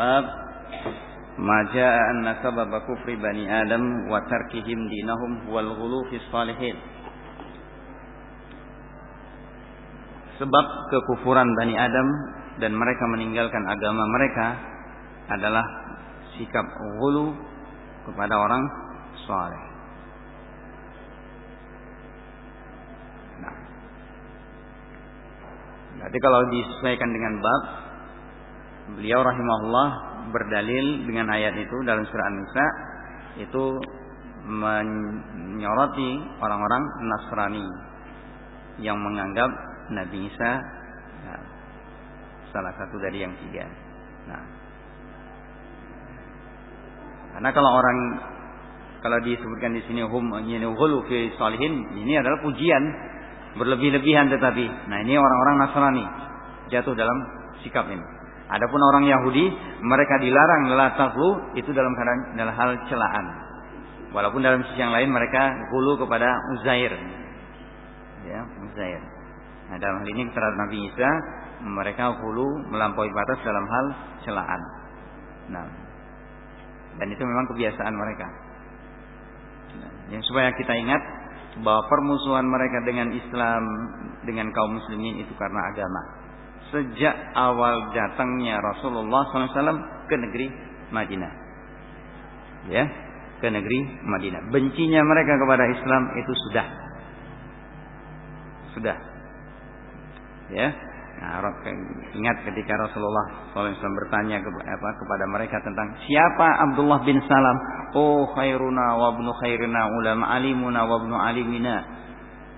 Bab Maja anna sababa kufri bani Adam wa tarkihim dinahum wal ghulu fi salihin. Sebab kekufuran Bani Adam dan mereka meninggalkan agama mereka adalah sikap ghulu kepada orang saleh. Nah. Jadi kalau disesuaikan dengan bab beliau rahimahullah berdalil dengan ayat itu dalam surah An-Nisa itu menyoroti orang-orang Nasrani yang menganggap Nabi Isa ya, salah satu dari yang tiga. Nah, karena kalau orang kalau disebutkan di sini hum fi salihin ini adalah pujian berlebih-lebihan tetapi nah ini orang-orang Nasrani jatuh dalam sikap ini. Adapun orang Yahudi mereka dilarang la itu dalam keadaan dalam hal celaan. Walaupun dalam sisi yang lain mereka hulu kepada Uzair. Ya, Uzair. Nah, dalam hal ini terhadap Nabi Isa mereka hulu melampaui batas dalam hal celaan. Nah, dan itu memang kebiasaan mereka. Nah, yang supaya kita ingat bahwa permusuhan mereka dengan Islam dengan kaum muslimin itu karena agama. Sejak awal datangnya Rasulullah SAW ke negeri Madinah, ya, ke negeri Madinah. Bencinya mereka kepada Islam itu sudah, sudah, ya. Nah, ingat ketika Rasulullah SAW bertanya kepada mereka tentang siapa Abdullah bin Salam. Oh khairuna wa ibnu khairina ulama alimuna wa ibnu alimina.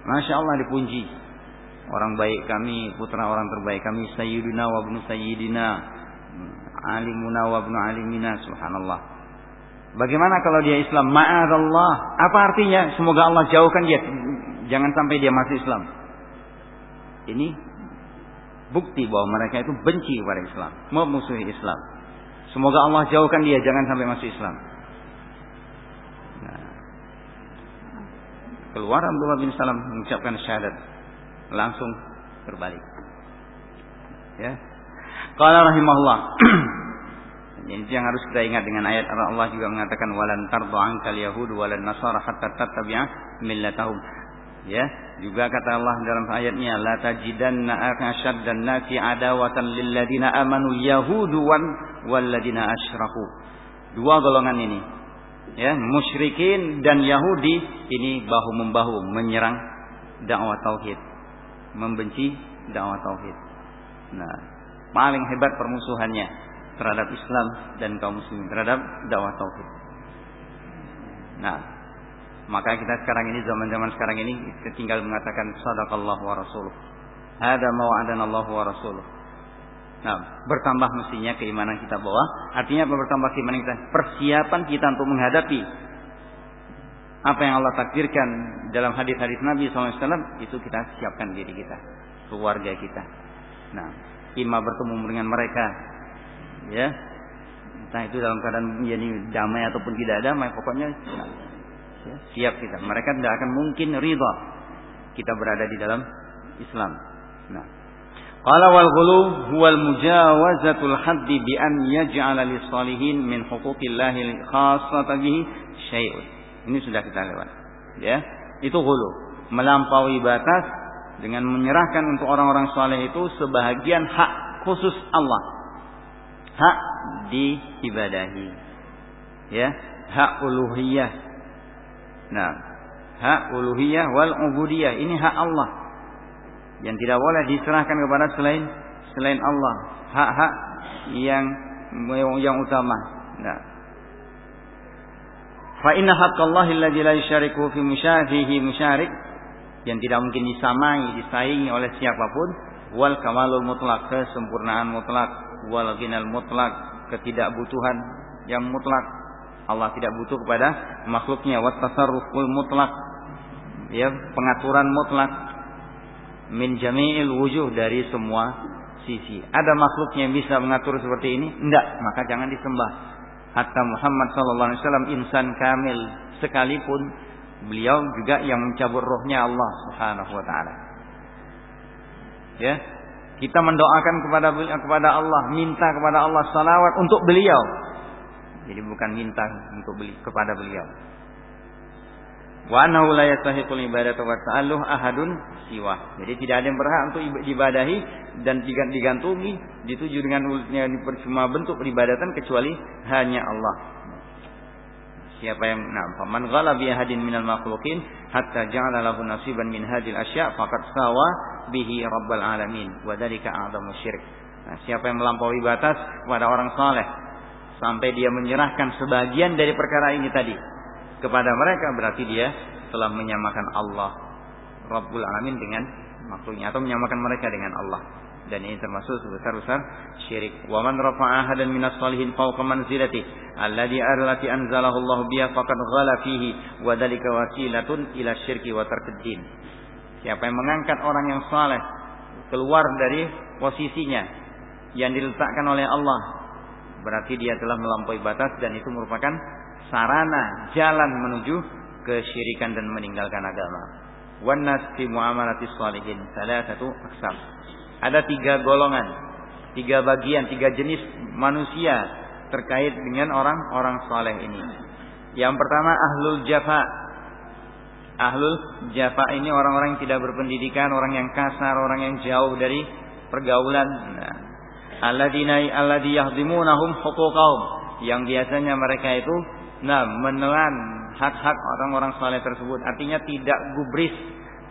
Masya Allah dipuji. Orang baik kami, putra orang terbaik kami, sayyidina wa ibnu sayyidina. Alimuna wa ibnu alimina. Subhanallah. Bagaimana kalau dia Islam? Ma'adallah. Apa artinya? Semoga Allah jauhkan dia. Jangan sampai dia masuk Islam. Ini bukti bahwa mereka itu benci kepada Islam, memusuhi Islam. Semoga Allah jauhkan dia jangan sampai masuk Islam. Nah, keluar Abdullah bin Salam mengucapkan syahadat, langsung berbalik. Ya. Qala rahimahullah. Ini yang harus kita ingat dengan ayat Allah juga mengatakan walan tardu ankal yahud walan nasara hatta tattabi'a millatahum. Ya, juga kata Allah dalam ayatnya la tajidanna asyaddan nasi adawatan lil ladina amanu yahudu wan wal ladina asyraku. Dua golongan ini. Ya, musyrikin dan Yahudi ini bahu membahu menyerang dakwah tauhid, membenci dakwah tauhid. Nah, paling hebat permusuhannya terhadap Islam dan kaum muslimin terhadap dakwah tauhid. Nah, maka kita sekarang ini zaman-zaman sekarang ini kita tinggal mengatakan sadaqallah wa rasuluh. Ada mawa'adana Allah wa rasuluh. Nah, bertambah mestinya keimanan kita bahwa artinya apa bertambah keimanan kita? Persiapan kita untuk menghadapi apa yang Allah takdirkan dalam hadis-hadis Nabi SAW itu kita siapkan diri kita, keluarga kita. Nah, ima bertemu dengan mereka, ya, entah itu dalam keadaan menjadi damai ataupun tidak damai, pokoknya Ya, siap kita. Mereka tidak akan mungkin ridha kita berada di dalam Islam. Nah, qala wal ghulu huwa al mujawazatul haddi bi an yaj'ala lis salihin min huquqillahi khassatan bihi. Ini sudah kita lewat. Ya, itu ghulu, melampaui batas dengan menyerahkan untuk orang-orang saleh itu sebahagian hak khusus Allah. Hak diibadahi. Ya, hak uluhiyah Nah, hak uluhiyah wal ubudiyah ini hak Allah yang tidak boleh diserahkan kepada selain selain Allah. Hak-hak yang yang utama. Nah. Fa inna haqqallahi alladzi la yusyariku fi musyafihi musyarik. Yang tidak mungkin disamai, disaingi oleh siapa pun. Wal kamalul mutlak kesempurnaan mutlak wal ghinal mutlak ketidakbutuhan yang mutlak Allah tidak butuh kepada makhluknya. Wat tasarruful mutlak ya pengaturan mutlak min jami'il wujuh dari semua sisi. Ada makhluknya yang bisa mengatur seperti ini? Enggak, maka jangan disembah. Hatta Muhammad sallallahu alaihi wasallam insan kamil sekalipun beliau juga yang mencabut rohnya Allah Subhanahu wa taala. Ya. Kita mendoakan kepada kepada Allah, minta kepada Allah salawat untuk beliau. Jadi bukan minta untuk beli kepada beliau. Wa annahu la yastahiqul ibadatu wa ta'alluh ahadun siwa. Jadi tidak ada yang berhak untuk ibadahi dan digantungi dituju dengan percuma bentuk peribadatan kecuali hanya Allah. Siapa yang nah, faman ghala bi ahadin minal makhluqin hatta ja'ala lahu nasiban min hadhil asya' faqad sawa bihi rabbal alamin wa dzalika a'zamu syirik. Nah, siapa yang melampaui batas kepada orang saleh sampai dia menyerahkan sebagian dari perkara ini tadi kepada mereka berarti dia telah menyamakan Allah Rabbul Alamin dengan makhluknya atau menyamakan mereka dengan Allah dan ini termasuk sebesar-besar syirik. Wa man rafa'a ahadan minas salihin fawqa manzilati alladhi arlati anzalahu Allah biha faqad ghala fihi wa dalika wasilatun ila syirki wa tarkiddin. Siapa yang mengangkat orang yang saleh keluar dari posisinya yang diletakkan oleh Allah berarti dia telah melampaui batas dan itu merupakan sarana jalan menuju kesyirikan dan meninggalkan agama. Wanas fi muamalati salihin aksam. Ada tiga golongan, tiga bagian, tiga jenis manusia terkait dengan orang-orang saleh ini. Yang pertama ahlul jafa. Ahlul jafa ini orang-orang yang tidak berpendidikan, orang yang kasar, orang yang jauh dari pergaulan. Nah, alladzina alladzi yahdimunahum huquqahum. Yang biasanya mereka itu nah menelan hak-hak orang-orang saleh tersebut. Artinya tidak gubris,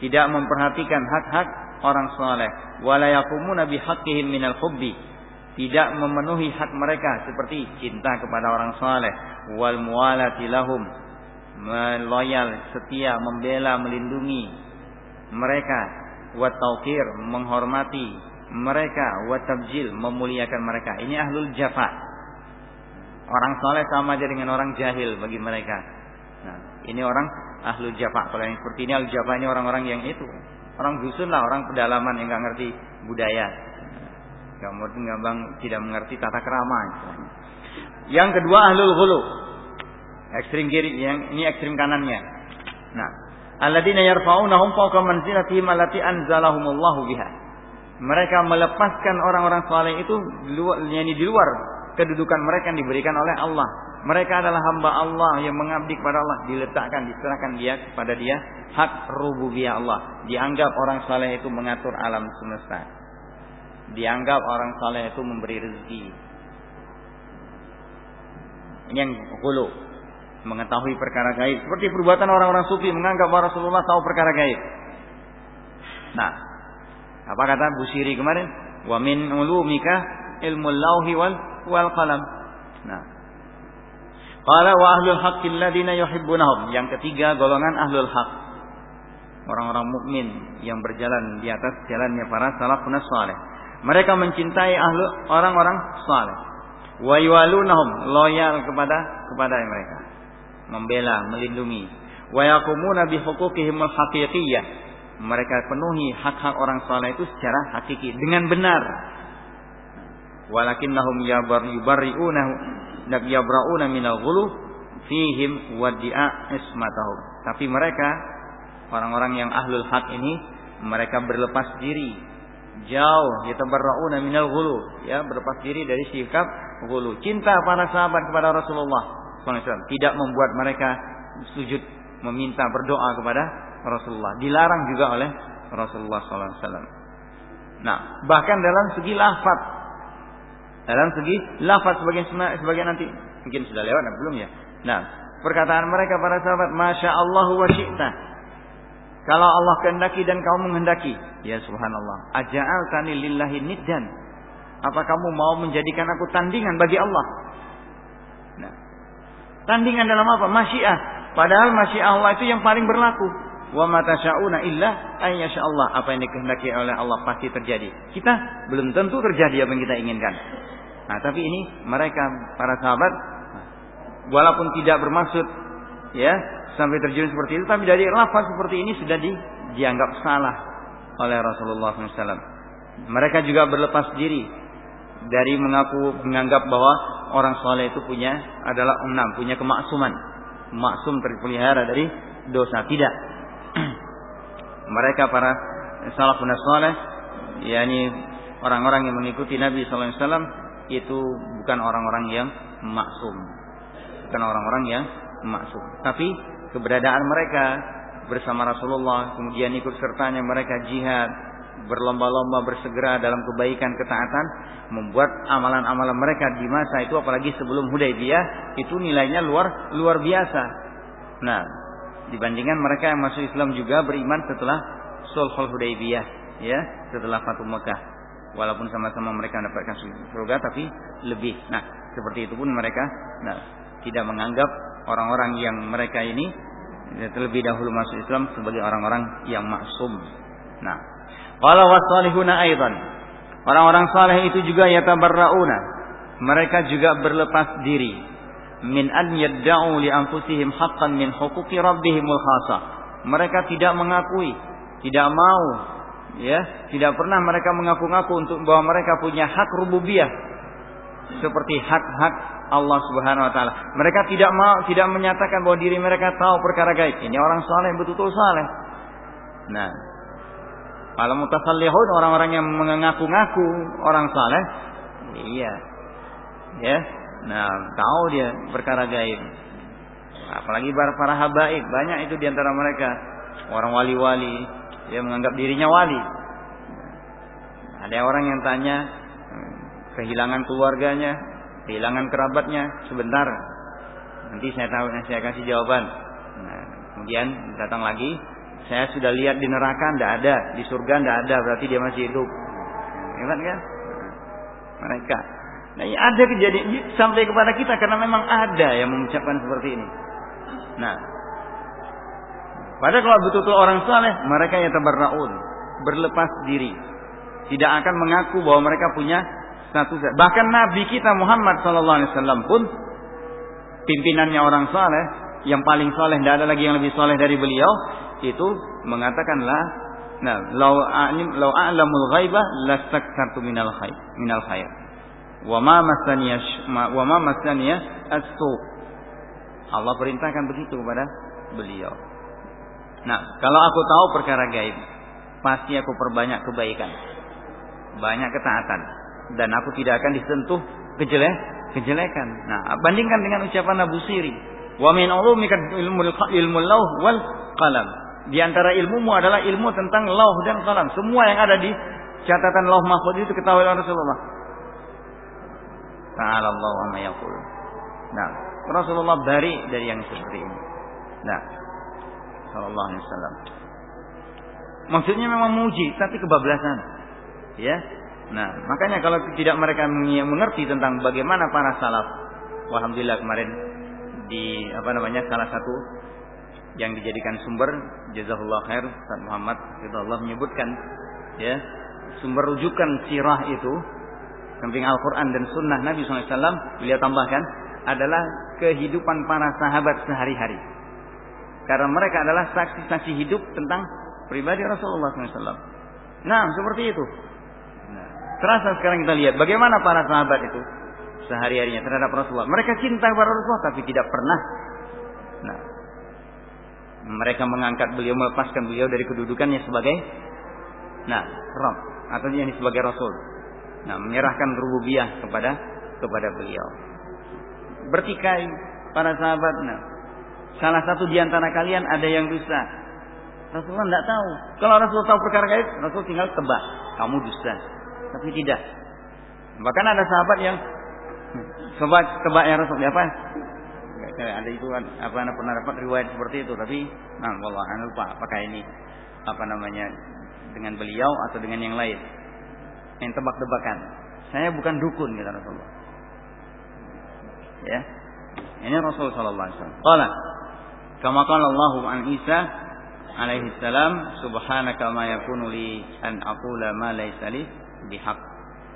tidak memperhatikan hak-hak orang saleh. Wala yaqumuna bihaqqihim minal hubbi. Tidak memenuhi hak mereka seperti cinta kepada orang saleh, wal muwalati lahum. Loyal, setia, membela, melindungi mereka, wa tauqir, menghormati mereka, wa tabjil, memuliakan mereka. Ini ahlul jafa. Orang soleh sama aja dengan orang jahil bagi mereka. Nah, ini orang ahlu jafa. Kalau yang seperti ini ahlu ini orang-orang yang itu. Orang dusun lah, orang pedalaman yang nggak ngerti budaya. Kemudian gampang tidak mengerti tata kerama. Yang kedua ahlul hulu. Ekstrim kiri, yang ini ekstrim kanannya. Nah, alladzina yarfa'unahum fawqa manzilatihim allati anzalahumullahu biha. Mereka melepaskan orang-orang saleh itu di luar, di luar kedudukan mereka yang diberikan oleh Allah. Mereka adalah hamba Allah yang mengabdi kepada Allah, diletakkan, diserahkan dia kepada dia hak rububiyah Allah. Dianggap orang saleh itu mengatur alam semesta. Dianggap orang saleh itu memberi rezeki. Ini yang hulu mengetahui perkara gaib. Seperti perbuatan orang-orang sufi menganggap bahwa Rasulullah tahu perkara gaib. Nah, apa kata Busiri kemarin? Wa min ulumika ilmu lauhi wal wal qalam. Nah. Qala wa ahlul haqqi alladziina yuhibbunahum. Yang ketiga golongan ahlul haq. Orang-orang mukmin yang berjalan di atas jalannya para salafun saleh. Mereka mencintai ahlu orang-orang saleh. Wa yuwalunahum loyal kepada kepada mereka. Membela, melindungi. Wa yaqumuna bi huquqihimul haqiqiyyah. Mereka penuhi hak-hak orang saleh itu secara hakiki dengan benar walakinnahum yubarri'unahu yabra'una minal ghulu fihim wadi'a ismatahum. Tapi mereka orang-orang yang ahlul hak ini mereka berlepas diri. Jauh yatabarrauna minal ghulu ya berlepas diri dari sikap ghulu cinta para sahabat kepada Rasulullah SAW tidak membuat mereka sujud meminta berdoa kepada Rasulullah. Dilarang juga oleh Rasulullah SAW nah bahkan dalam segi lafaz dalam segi lafaz sebagian sebagian nanti mungkin sudah lewat belum ya. Nah, perkataan mereka para sahabat, "Masya Allah wa syi'ta." Kalau Allah kehendaki dan kau menghendaki, ya subhanallah. Aja'al tani lillahi niddan. Apa kamu mau menjadikan aku tandingan bagi Allah? Nah, tandingan dalam apa? Masyiah. Padahal masyiah Allah itu yang paling berlaku. Wa mata syauna illa ayyasha Allah. Apa yang dikehendaki oleh Allah pasti terjadi. Kita belum tentu terjadi apa yang kita inginkan. Nah, tapi ini mereka para sahabat walaupun tidak bermaksud ya sampai terjun seperti itu, tapi dari lafaz seperti ini sudah di, dianggap salah oleh Rasulullah SAW. Mereka juga berlepas diri dari mengaku menganggap bahwa orang soleh itu punya adalah enam, punya kemaksuman, maksum terpelihara dari dosa. Tidak. mereka para salafun soleh, yakni orang-orang yang mengikuti Nabi sallallahu alaihi wasallam itu bukan orang-orang yang maksum. Bukan orang-orang yang maksum. Tapi keberadaan mereka bersama Rasulullah, kemudian ikut sertanya mereka jihad, berlomba-lomba bersegera dalam kebaikan ketaatan, membuat amalan-amalan mereka di masa itu apalagi sebelum Hudaybiyah itu nilainya luar luar biasa. Nah, dibandingkan mereka yang masuk Islam juga beriman setelah Sulhul Hudaybiyah, ya, setelah Fatu Mekah. Walaupun sama-sama mereka mendapatkan surga tapi lebih. Nah, seperti itu pun mereka nah, tidak menganggap orang-orang yang mereka ini terlebih dahulu masuk Islam sebagai orang-orang yang maksum. Nah, qala wasalihuna aidan. Orang-orang saleh itu juga yatabarrauna. Mereka juga berlepas diri min an yadda'u li anfusihim haqqan min huquqi rabbihimul khasa. Mereka tidak mengakui, tidak mau ya, tidak pernah mereka mengaku-ngaku untuk bahwa mereka punya hak rububiyah seperti hak-hak Allah Subhanahu wa taala. Mereka tidak mau tidak menyatakan bahwa diri mereka tahu perkara gaib. Ini orang saleh betul-betul saleh. Nah, kalau mutasallihun orang-orang yang mengaku-ngaku orang saleh, iya. Ya. Nah, tahu dia perkara gaib. Apalagi para, habaib, banyak itu di antara mereka orang wali-wali yang menganggap dirinya wali. Ada orang yang tanya, kehilangan keluarganya, kehilangan kerabatnya sebentar. Nanti saya tahu, saya kasih jawaban. Nah, kemudian datang lagi, saya sudah lihat di neraka tidak ada, di surga tidak ada, berarti dia masih hidup. Ingat kan? Mereka. Nah, ada kejadian sampai kepada kita karena memang ada yang mengucapkan seperti ini. Nah, pada kalau betul-betul orang saleh, mereka yang tabarraun, berlepas diri, tidak akan mengaku bahwa mereka punya satu bahkan Nabi kita Muhammad sallallahu alaihi wasallam pun pimpinannya orang saleh yang paling saleh tidak ada lagi yang lebih saleh dari beliau itu mengatakanlah nah lau a'lamul ghaibah lastakthartu minal khair minal khair wa ma masaniya wa ma as-su Allah perintahkan begitu kepada beliau nah kalau aku tahu perkara gaib pasti aku perbanyak kebaikan banyak ketaatan dan aku tidak akan disentuh kejelek kejelekan. Nah, bandingkan dengan ucapan Abu Siri, "Wa min ilmu ilmu lauh wal qalam." Di antara ilmumu adalah ilmu tentang lauh dan qalam. Semua yang ada di catatan lauh mahfuz itu ketahui oleh Rasulullah. Ta'ala Allah wa yaqul. Nah, Rasulullah bari dari yang seperti ini. Nah, sallallahu alaihi wasallam. Maksudnya memang muji, tapi kebablasan. Ya, Nah, makanya kalau tidak mereka mengerti tentang bagaimana para salaf, alhamdulillah kemarin di apa namanya salah satu yang dijadikan sumber jazakallah khair Ustaz Muhammad Allah menyebutkan ya sumber rujukan sirah itu samping Al-Quran dan Sunnah Nabi SAW beliau tambahkan adalah kehidupan para sahabat sehari-hari karena mereka adalah saksi-saksi hidup tentang pribadi Rasulullah SAW. Nah seperti itu Terasa sekarang kita lihat bagaimana para sahabat itu sehari-harinya terhadap Rasulullah. Mereka cinta kepada Rasulullah tapi tidak pernah nah, mereka mengangkat beliau melepaskan beliau dari kedudukannya sebagai nah, Rabb atau yang sebagai Rasul. Nah, menyerahkan rububiyah kepada kepada beliau. Bertikai para sahabat. Nah, salah satu di antara kalian ada yang dusta. Rasulullah tidak tahu. Kalau Rasul tahu perkara gaib, Rasul tinggal tebak. Kamu dusta tapi tidak. Bahkan ada sahabat yang coba tebak yang Rasul apa? Ada itu apa pernah dapat riwayat seperti itu tapi nah Allah anu lupa apakah ini apa namanya dengan beliau atau dengan yang lain yang tebak-tebakan. Saya bukan dukun kata Rasulullah. Ya. Ini Rasul sallallahu alaihi wasallam. Qala kama qala Allah an Isa alaihi salam subhanaka ma yakunu li an aqula ma laysa li bihak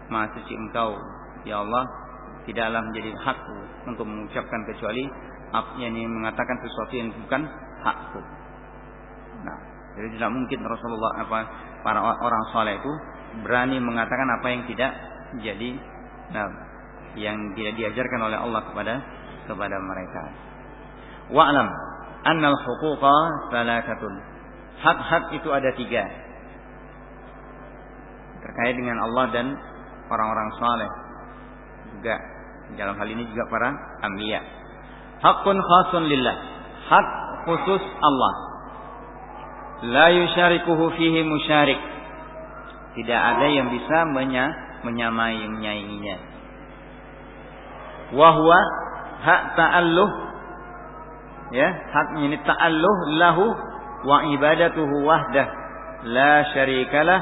Maha suci engkau ya Allah tidaklah menjadi hakku untuk mengucapkan kecuali yakni mengatakan sesuatu yang bukan hakku. Nah, jadi tidak mungkin Rasulullah apa para orang soleh itu berani mengatakan apa yang tidak jadi nah, yang tidak diajarkan oleh Allah kepada kepada mereka. Wa'lam annal huquqa salasatun. Hak-hak itu ada tiga. terkait dengan Allah dan orang-orang saleh juga dalam hal ini juga para anbiya hakun khasun lillah hak khusus Allah la yusyarikuhu fihi musyarik tidak ada yang bisa menya menyamai menyainginya wahwa hak ta'alluh. Ya hak ini ta'alluh lahu wa ibadatuhu wahdah. La syarikalah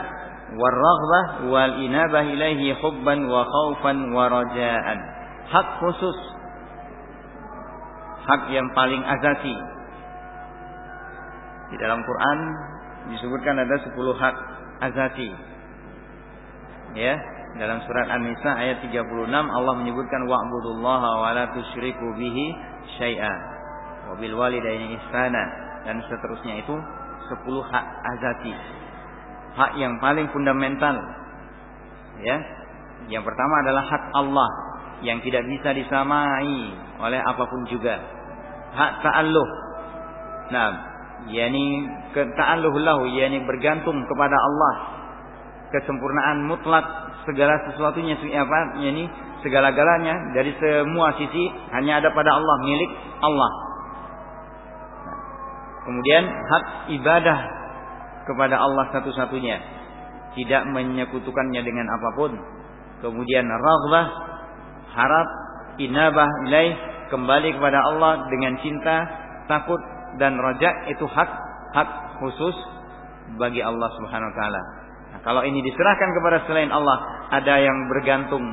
warraghbah wal inabah ilaihi hubban wa khaufan wa rajaan. Hak khusus. Hak yang paling azasi. Di dalam Quran disebutkan ada 10 hak azasi ya dalam surat An-Nisa ayat 36 Allah menyebutkan wa'budullaha wa la tusyriku bihi syai'a. Wa bil walidaini ihsana. Dan seterusnya itu 10 hak azati hak yang paling fundamental ya. Yang pertama adalah hak Allah yang tidak bisa disamai oleh apa pun juga. Hak ta'alluh. Nah yakni ta'alluh lahu yakni bergantung kepada Allah kesempurnaan mutlak segala sesuatunya apa yakni segala-galanya dari semua sisi hanya ada pada Allah milik Allah. Kemudian hak ibadah kepada Allah satu-satunya. Tidak menyekutukannya dengan apa pun. Kemudian raghbah harap inabah ilaih kembali kepada Allah dengan cinta takut dan raja itu hak hak khusus bagi Allah Subhanahu wa taala nah, kalau ini diserahkan kepada selain Allah ada yang bergantung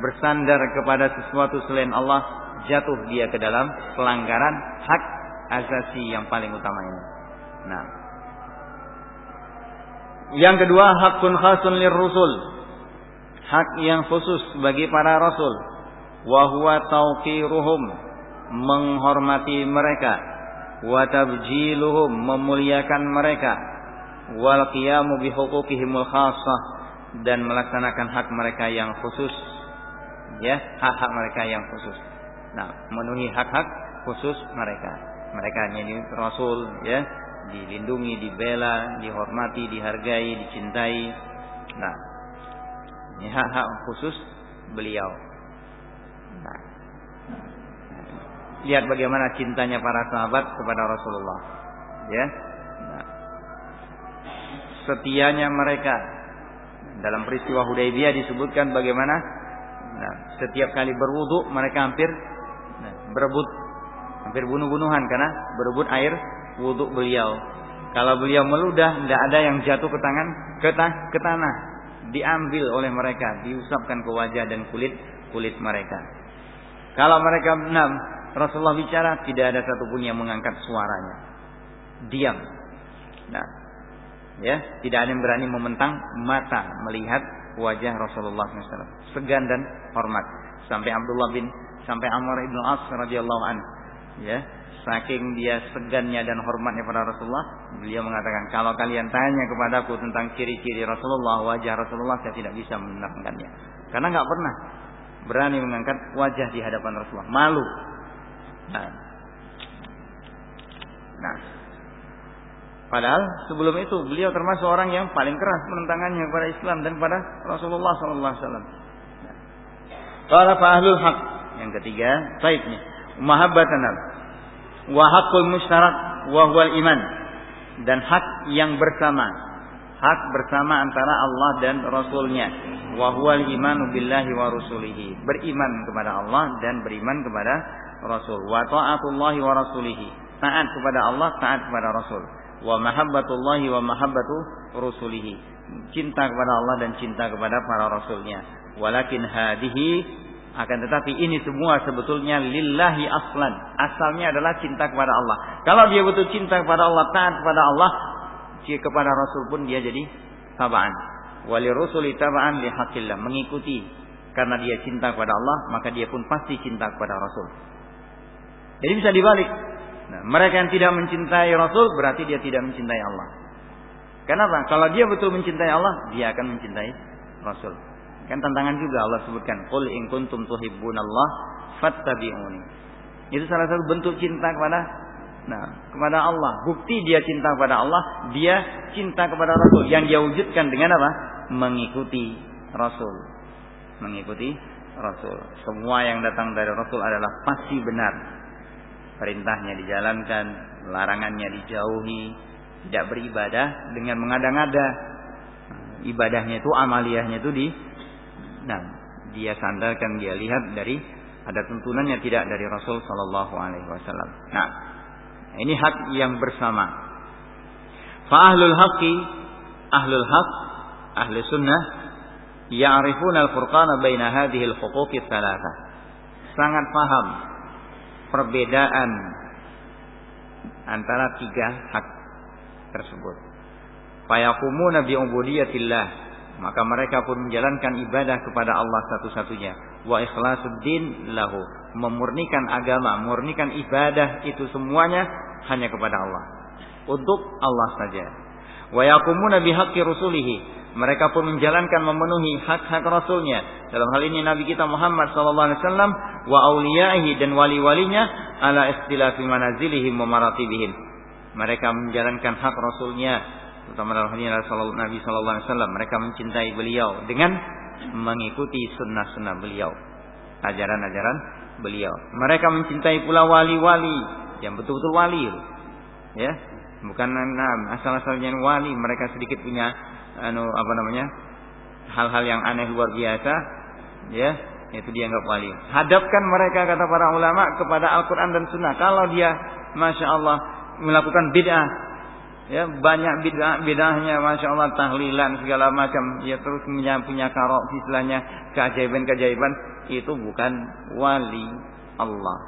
bersandar kepada sesuatu selain Allah jatuh dia ke dalam pelanggaran hak asasi yang paling utama ini nah yang kedua hakun khasun lirrusul. Hak yang khusus bagi para rasul. Wa huwa tauqiruhum menghormati mereka wa tabjiluhum memuliakan mereka wal qiyamu bi huquqihimul khassah dan melaksanakan hak mereka yang khusus ya hak-hak mereka yang khusus nah memenuhi hak-hak khusus mereka mereka ini rasul ya dilindungi, dibela, dihormati, dihargai, dicintai. Nah, ini hak-hak khusus beliau. Nah, lihat bagaimana cintanya para sahabat kepada Rasulullah. Ya, setianya mereka dalam peristiwa Hudaybiyah disebutkan bagaimana nah, setiap kali berwudu mereka hampir nah, berebut hampir bunuh-bunuhan karena berebut air wudhu beliau. Kalau beliau meludah, tidak ada yang jatuh ke tangan, ke, ke tanah. Diambil oleh mereka, diusapkan ke wajah dan kulit kulit mereka. Kalau mereka enam, Rasulullah bicara, tidak ada satupun yang mengangkat suaranya. Diam. Nah, ya, tidak ada yang berani mementang mata melihat wajah Rasulullah SAW. Segan dan hormat. Sampai Abdullah bin, sampai Amr ibn As radhiyallahu an, ya, Saking dia segannya dan hormatnya pada Rasulullah, beliau mengatakan, kalau kalian tanya kepadaku tentang ciri-ciri Rasulullah, wajah Rasulullah, saya tidak bisa menerangkannya. Karena nggak pernah berani mengangkat wajah di hadapan Rasulullah, malu. Nah, nah. Padahal sebelum itu beliau termasuk orang yang paling keras penentangannya kepada Islam dan kepada Rasulullah Sallallahu Alaihi Wasallam. Kalau ahlul hak yang ketiga, baiknya. Mahabbatan wa haqqul musyarak wa huwal iman dan hak yang bersama. Hak bersama antara Allah dan Rasulnya. Wa huwal imanu billahi wa rasulihi beriman kepada Allah dan beriman kepada Rasul. Wa ta'atullahi wa rasulihi. Taat kepada Allah taat kepada Rasul wa mahabbatullahi wa mahabbatu rusulihi cinta kepada Allah dan cinta kepada para rasulnya walakin hadihi akan tetapi ini semua sebetulnya lillahi aslan. Asalnya adalah cinta kepada Allah. Kalau dia betul cinta kepada Allah, taat kepada Allah, kepada Rasul pun dia jadi tabaan. Wali rusuli tabaan li hakillah. Mengikuti. Karena dia cinta kepada Allah, maka dia pun pasti cinta kepada Rasul. Jadi bisa dibalik. Nah, mereka yang tidak mencintai Rasul, berarti dia tidak mencintai Allah. Kenapa? Kalau dia betul mencintai Allah, dia akan mencintai Rasul. Kan tantangan juga Allah sebutkan, "Qul in kuntum tuhibbunallah fattabi'uni." Itu salah satu bentuk cinta kepada nah, kepada Allah. Bukti dia cinta kepada Allah, dia cinta kepada Rasul yang dia wujudkan dengan apa? mengikuti Rasul. Mengikuti Rasul. Semua yang datang dari Rasul adalah pasti benar. Perintahnya dijalankan, larangannya dijauhi, tidak beribadah dengan mengada-ngada. Ibadahnya itu, amaliyahnya itu di nah, dia sandarkan, dia lihat dari ada tuntunannya tidak dari Rasul Shallallahu Alaihi Wasallam. Nah, ini hak yang bersama. Fa ahlul haqqi, ahlul haq, ahli sunnah, ya'rifun al-furqana baina hadhihi al-huquq thalatha. Sangat paham perbedaan antara tiga hak tersebut. Fayakumuna bi ubudiyatillah. Maka mereka pun menjalankan ibadah kepada Allah satu-satunya. Wa ikhlasuddin lahu. Memurnikan agama memurnikan ibadah itu semuanya hanya kepada Allah. Untuk Allah saja. Wa yaqumuna bihaqqi rusulihi. Mereka pun menjalankan memenuhi hak-hak rasulnya dalam hal ini nabi kita Muhammad sallallahu alaihi wasallam wa auliyaihi dan wali-walinya ala istilafi manazilihim wa maratibihim. Mereka menjalankan hak rasulnya terutama dalam hal ini Nabi sallallahu alaihi wasallam. Mereka mencintai beliau dengan mengikuti sunnah-sunnah beliau ajaran-ajaran beliau. Mereka mencintai pula wali-wali yang betul-betul wali ya. Bukan asal-asalnya wali. Mereka sedikit punya anu apa namanya hal-hal yang aneh luar biasa ya itu dianggap wali hadapkan mereka kata para ulama kepada Al-Quran dan Sunnah kalau dia masya Allah melakukan bid'ah ya banyak bid'ah bid'ahnya masya Allah tahlilan segala macam ya terus punya karok istilahnya keajaiban keajaiban itu bukan wali Allah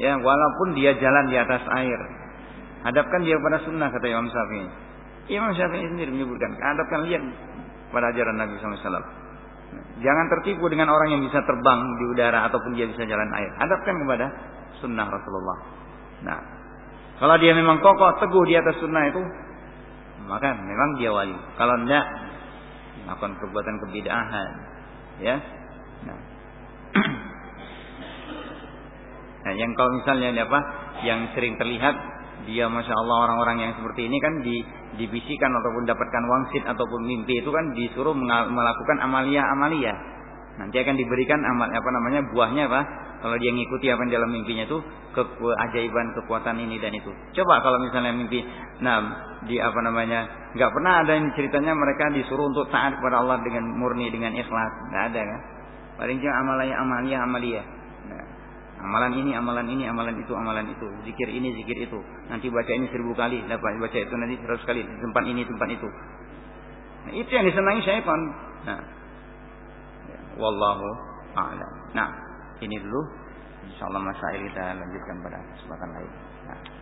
ya walaupun dia jalan di atas air Hadapkan dia pada sunnah kata Imam Syafi'i. Imam Syafi'i sendiri menyebutkan, hadapkan lihat pada ajaran Nabi SAW. Jangan tertipu dengan orang yang bisa terbang di udara ataupun dia bisa jalan air. Hadapkan kepada sunnah Rasulullah. Nah, kalau dia memang kokoh teguh di atas sunnah itu, maka memang dia wali. Kalau tidak, melakukan perbuatan kebidahan, ya. Nah. nah, yang kalau misalnya apa, yang sering terlihat dia masya Allah orang-orang yang seperti ini kan di, dibisikan ataupun dapatkan wangsit ataupun mimpi itu kan disuruh melakukan amalia-amalia. Nanti akan diberikan amal apa namanya buahnya apa? Kalau dia ngikuti apa yang dalam mimpinya itu keajaiban kekuatan ini dan itu. Coba kalau misalnya mimpi, nah di apa namanya nggak pernah ada yang ceritanya mereka disuruh untuk taat kepada Allah dengan murni dengan ikhlas, nggak ada kan? Paling cuma amalia amalia amalia. Amalan ini, amalan ini, amalan itu, amalan itu. Zikir ini, zikir itu. Nanti baca ini seribu kali, dapat baca itu nanti seratus kali. Di tempat ini, tempat itu. Nah, itu yang disenangi syaitan. Nah, wallahu a'lam. Nah, ini dulu. Insyaallah masail kita lanjutkan pada kesempatan lain. Nah.